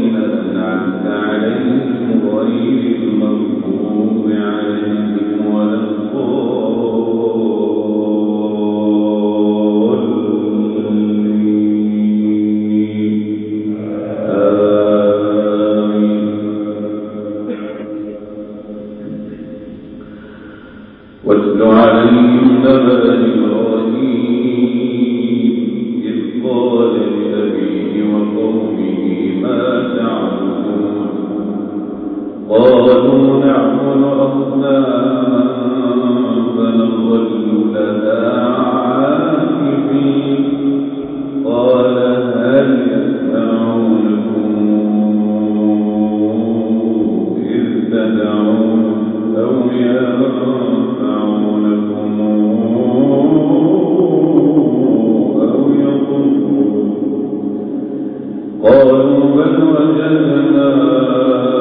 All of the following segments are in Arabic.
الذين أنعمت عليهم غير المغضوب قالوا فنظل قال هل يسمعونكم إذ تدعون أو أو قالوا بل وجدنا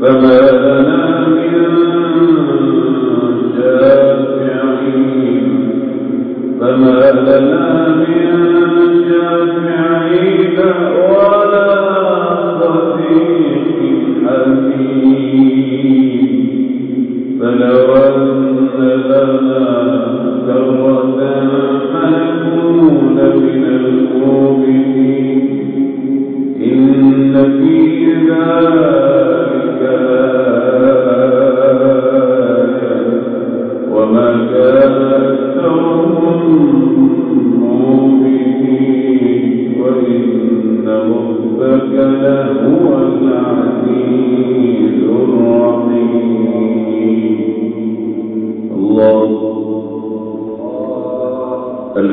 فما لنا من شافعين.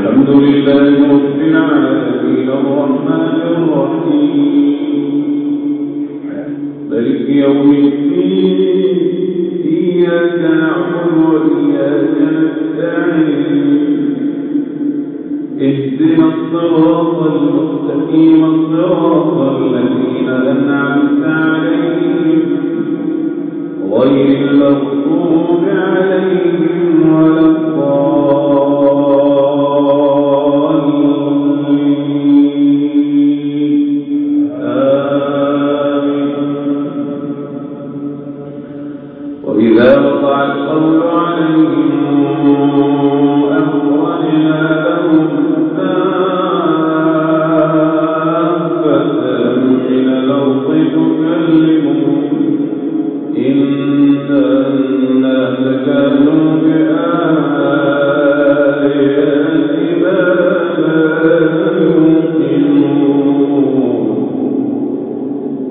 الحمد لله رب العالمين الرحمن الرحيم. ملك يوم الدين إياك نعبد وإياك نستعين. اهدنا الصراط المستقيم الصراط الذين أنعمت عليهم غير المغضوب عليهم ولا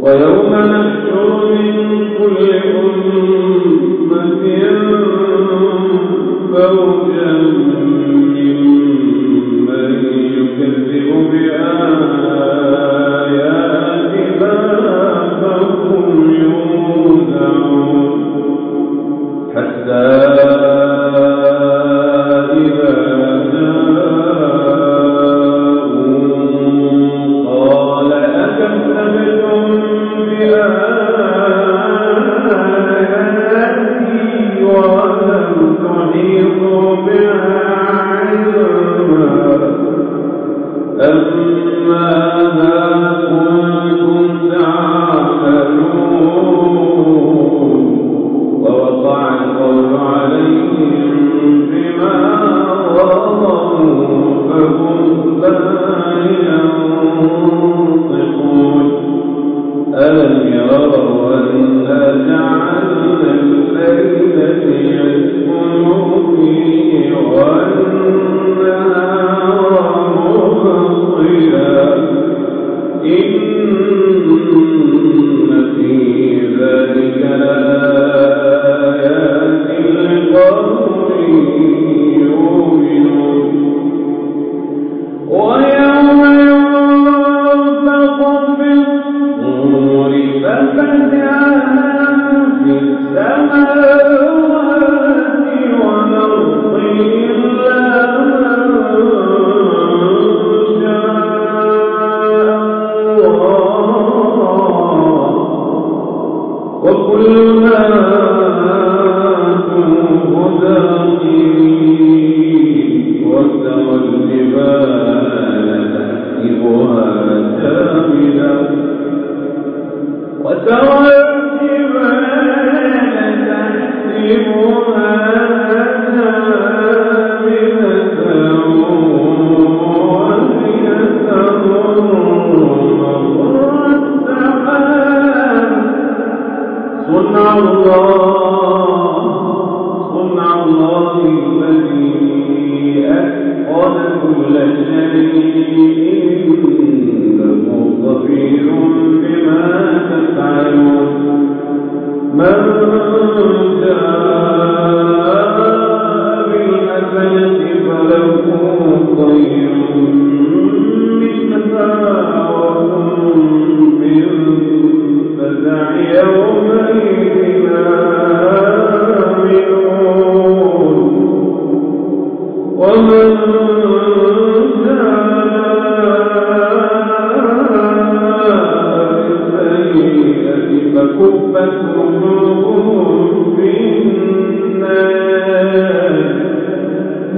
ويوم نحشر من كل أمة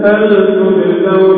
هل تجزون